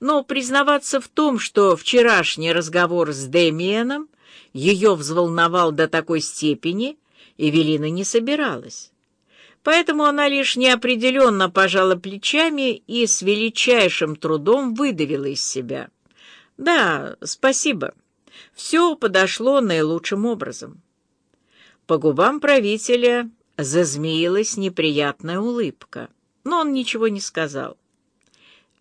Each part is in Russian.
Но признаваться в том, что вчерашний разговор с Демиеном ее взволновал до такой степени, Эвелина не собиралась. Поэтому она лишь неопределенно пожала плечами и с величайшим трудом выдавила из себя. «Да, спасибо. Все подошло наилучшим образом». По губам правителя зазмеилась неприятная улыбка, но он ничего не сказал.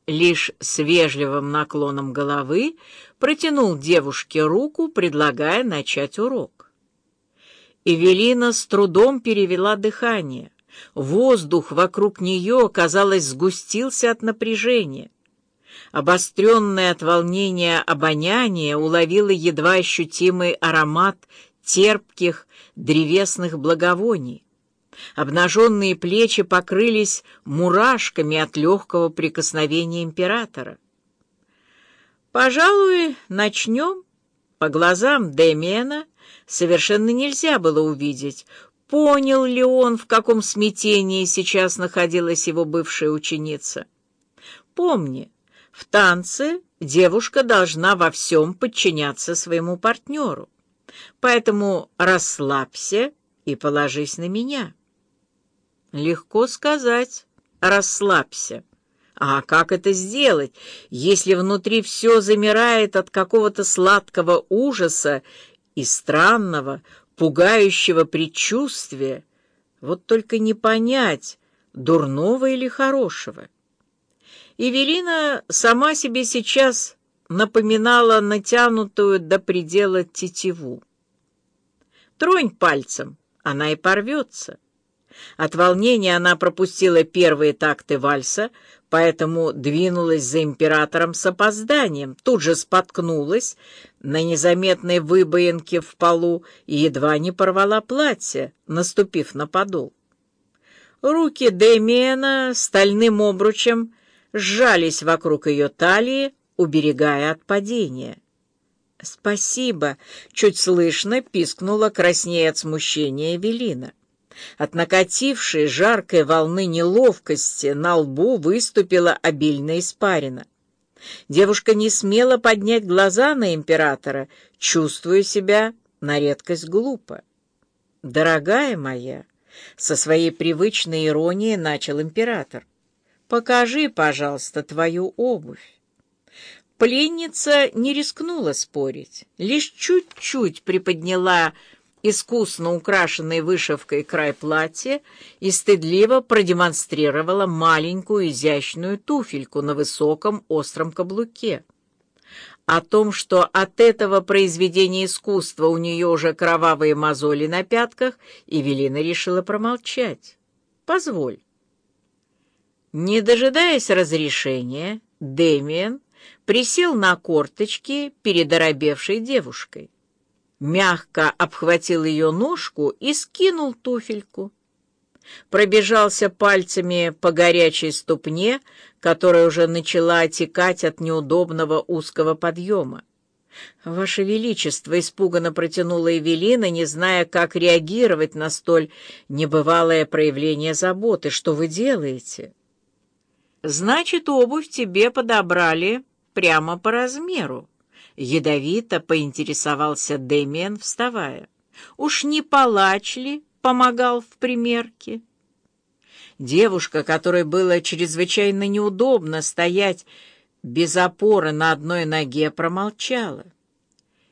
Лишь с вежливым наклоном головы протянул девушке руку, предлагая начать урок. Эвелина с трудом перевела дыхание. Воздух вокруг нее, казалось, сгустился от напряжения. Обостренное от волнения обоняние уловило едва ощутимый аромат терпких древесных благовоний. Обнаженные плечи покрылись мурашками от легкого прикосновения императора. «Пожалуй, начнем». По глазам Демена совершенно нельзя было увидеть, понял ли он, в каком смятении сейчас находилась его бывшая ученица. «Помни, в танце девушка должна во всем подчиняться своему партнеру, поэтому расслабься и положись на меня». Легко сказать «расслабься». А как это сделать, если внутри все замирает от какого-то сладкого ужаса и странного, пугающего предчувствия? Вот только не понять, дурного или хорошего. Эвелина сама себе сейчас напоминала натянутую до предела тетиву. Тронь пальцем, она и порвется. От волнения она пропустила первые такты вальса, поэтому двинулась за императором с опозданием, тут же споткнулась на незаметной выбоинке в полу и едва не порвала платье, наступив на подол. Руки Демиена стальным обручем сжались вокруг ее талии, уберегая от падения. «Спасибо!» — чуть слышно пискнула краснея от смущения Эвелина. От накатившей жаркой волны неловкости на лбу выступила обильная испарина. Девушка не смела поднять глаза на императора, чувствуя себя на редкость глупо. «Дорогая моя», — со своей привычной иронией начал император, — «покажи, пожалуйста, твою обувь». Пленница не рискнула спорить, лишь чуть-чуть приподняла искусно украшенной вышивкой край платья и стыдливо продемонстрировала маленькую изящную туфельку на высоком остром каблуке. О том, что от этого произведения искусства у нее уже кровавые мозоли на пятках, Эвелина решила промолчать. «Позволь». Не дожидаясь разрешения, Дэмиен присел на корточки перед оробевшей девушкой мягко обхватил ее ножку и скинул туфельку. Пробежался пальцами по горячей ступне, которая уже начала отекать от неудобного узкого подъема. «Ваше Величество!» — испуганно протянула Эвелина, не зная, как реагировать на столь небывалое проявление заботы. «Что вы делаете?» «Значит, обувь тебе подобрали прямо по размеру», Ядовито поинтересовался Дэмиен, вставая. «Уж не палач ли помогал в примерке?» Девушка, которой было чрезвычайно неудобно стоять без опоры на одной ноге, промолчала.